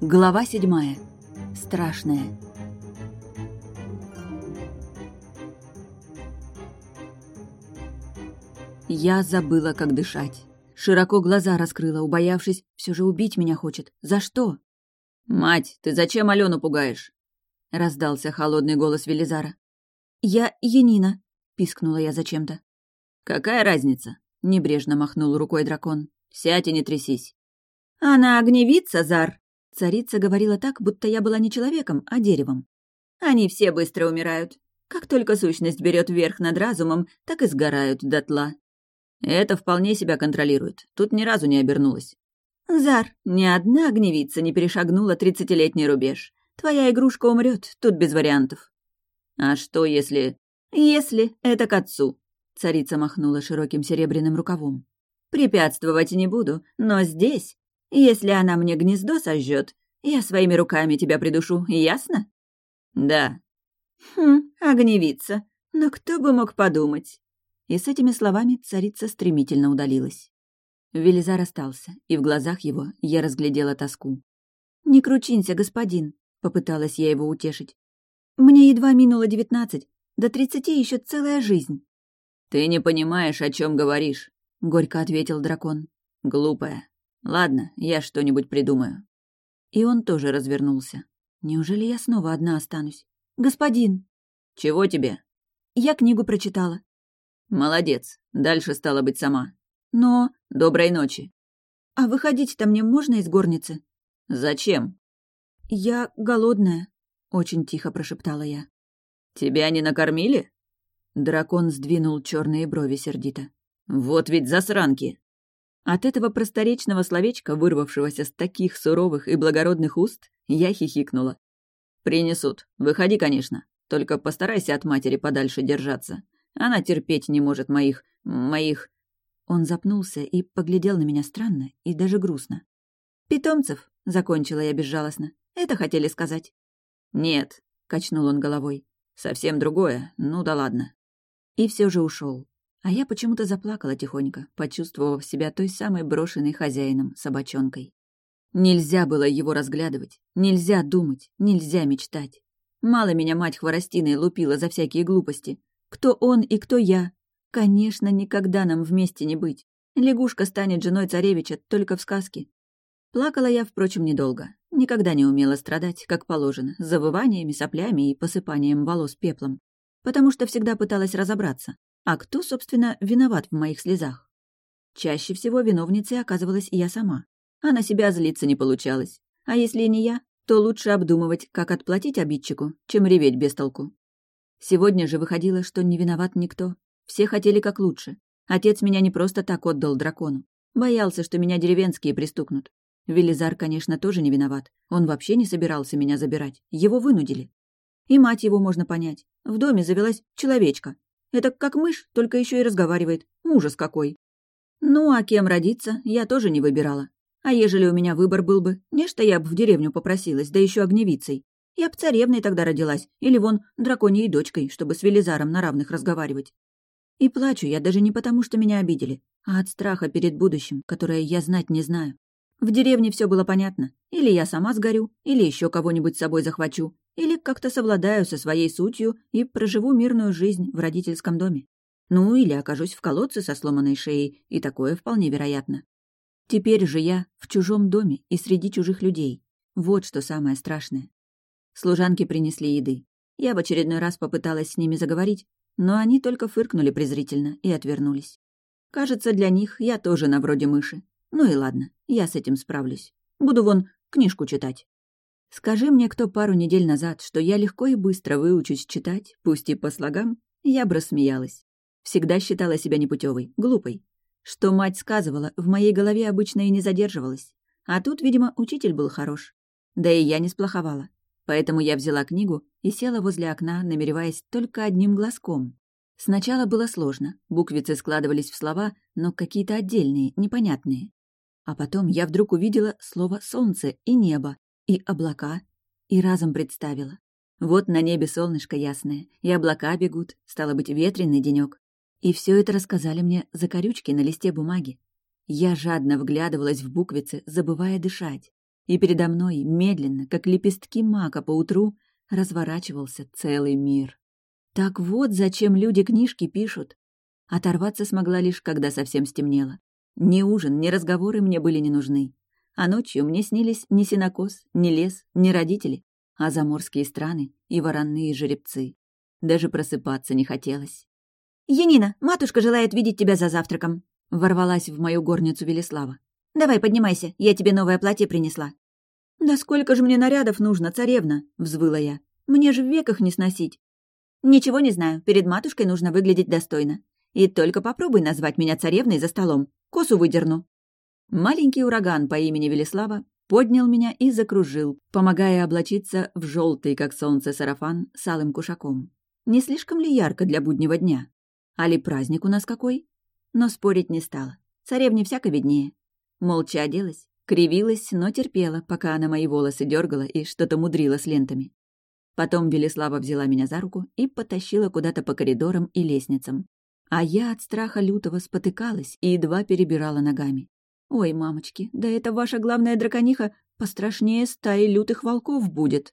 Глава седьмая. Страшная. Я забыла, как дышать. Широко глаза раскрыла, убоявшись, все же убить меня хочет. За что? «Мать, ты зачем Алену пугаешь?» — раздался холодный голос Велизара. «Я Янина», — пискнула я зачем-то. «Какая разница?» — небрежно махнул рукой дракон. «Сядь и не трясись». «Она огневится, Зар!» Царица говорила так, будто я была не человеком, а деревом. «Они все быстро умирают. Как только сущность берет верх над разумом, так и сгорают дотла». «Это вполне себя контролирует. Тут ни разу не обернулась». «Зар, ни одна огневица не перешагнула тридцатилетний рубеж. Твоя игрушка умрет, тут без вариантов». «А что, если...» «Если это к отцу», — царица махнула широким серебряным рукавом. «Препятствовать не буду, но здесь, если она мне гнездо сожжет, я своими руками тебя придушу, ясно?» «Да». «Хм, огневица. Но кто бы мог подумать?» И с этими словами царица стремительно удалилась. Велизар остался, и в глазах его я разглядела тоску. «Не кручинься, господин», — попыталась я его утешить. «Мне едва минуло девятнадцать, до тридцати еще целая жизнь». «Ты не понимаешь, о чем говоришь», — горько ответил дракон. «Глупая. Ладно, я что-нибудь придумаю». И он тоже развернулся. «Неужели я снова одна останусь?» «Господин!» «Чего тебе?» «Я книгу прочитала». «Молодец. Дальше стала быть сама. Но... Доброй ночи. А выходить-то мне можно из горницы? Зачем? Я голодная, очень тихо прошептала я. Тебя не накормили? Дракон сдвинул черные брови сердито. Вот ведь засранки! От этого просторечного словечка, вырвавшегося с таких суровых и благородных уст, я хихикнула. «Принесут. Выходи, конечно. Только постарайся от матери подальше держаться. Она терпеть не может моих... моих...» Он запнулся и поглядел на меня странно и даже грустно. «Питомцев», — закончила я безжалостно. «Это хотели сказать?» «Нет», — качнул он головой. «Совсем другое. Ну да ладно». И все же ушел. А я почему-то заплакала тихонько, почувствовав себя той самой брошенной хозяином, собачонкой. Нельзя было его разглядывать, нельзя думать, нельзя мечтать. Мало меня мать хворостиной лупила за всякие глупости. Кто он и кто я, Конечно, никогда нам вместе не быть. Лягушка станет женой царевича только в сказке. Плакала я, впрочем, недолго. Никогда не умела страдать, как положено, с соплями и посыпанием волос пеплом. Потому что всегда пыталась разобраться, а кто, собственно, виноват в моих слезах. Чаще всего виновницей оказывалась я сама. А на себя злиться не получалось. А если не я, то лучше обдумывать, как отплатить обидчику, чем реветь без толку. Сегодня же выходило, что не виноват никто, все хотели как лучше. Отец меня не просто так отдал дракону. Боялся, что меня деревенские пристукнут. Велизар, конечно, тоже не виноват. Он вообще не собирался меня забирать. Его вынудили. И мать его можно понять. В доме завелась человечка. Это как мышь, только еще и разговаривает. Ужас какой. Ну, а кем родиться, я тоже не выбирала. А ежели у меня выбор был бы, нечто я бы в деревню попросилась, да еще огневицей. Я б царевной тогда родилась, или вон драконьей дочкой, чтобы с Велизаром на равных разговаривать. И плачу я даже не потому, что меня обидели, а от страха перед будущим, которое я знать не знаю. В деревне все было понятно. Или я сама сгорю, или еще кого-нибудь с собой захвачу, или как-то совладаю со своей сутью и проживу мирную жизнь в родительском доме. Ну, или окажусь в колодце со сломанной шеей, и такое вполне вероятно. Теперь же я в чужом доме и среди чужих людей. Вот что самое страшное. Служанки принесли еды. Я в очередной раз попыталась с ними заговорить, но они только фыркнули презрительно и отвернулись. Кажется, для них я тоже на вроде мыши. Ну и ладно, я с этим справлюсь. Буду вон книжку читать. Скажи мне кто пару недель назад, что я легко и быстро выучусь читать, пусть и по слогам, я бы рассмеялась. Всегда считала себя непутевой, глупой. Что мать сказывала, в моей голове обычно и не задерживалась. А тут, видимо, учитель был хорош. Да и я не сплоховала. Поэтому я взяла книгу и села возле окна, намереваясь только одним глазком. Сначала было сложно, буквицы складывались в слова, но какие-то отдельные, непонятные. А потом я вдруг увидела слово «солнце» и «небо», и «облака», и разом представила. Вот на небе солнышко ясное, и облака бегут, стало быть, ветреный денек. И все это рассказали мне закорючки на листе бумаги. Я жадно вглядывалась в буквицы, забывая дышать. И передо мной, медленно, как лепестки мака по утру, разворачивался целый мир. Так вот, зачем люди книжки пишут. Оторваться смогла лишь, когда совсем стемнело. Ни ужин, ни разговоры мне были не нужны. А ночью мне снились ни синокос, ни лес, ни родители, а заморские страны и воронные жеребцы. Даже просыпаться не хотелось. «Янина, матушка желает видеть тебя за завтраком», — ворвалась в мою горницу Велеслава. «Давай, поднимайся, я тебе новое платье принесла». «Да сколько же мне нарядов нужно, царевна?» — взвыла я. «Мне же в веках не сносить». «Ничего не знаю, перед матушкой нужно выглядеть достойно. И только попробуй назвать меня царевной за столом. Косу выдерну». Маленький ураган по имени Велеслава поднял меня и закружил, помогая облачиться в желтый, как солнце, сарафан с алым кушаком. Не слишком ли ярко для буднего дня? А ли праздник у нас какой? Но спорить не стала. Царевне всяко виднее. Молча оделась, кривилась, но терпела, пока она мои волосы дергала и что-то мудрила с лентами. Потом Велеслава взяла меня за руку и потащила куда-то по коридорам и лестницам. А я от страха лютого спотыкалась и едва перебирала ногами. «Ой, мамочки, да это ваша главная дракониха пострашнее стаи лютых волков будет!»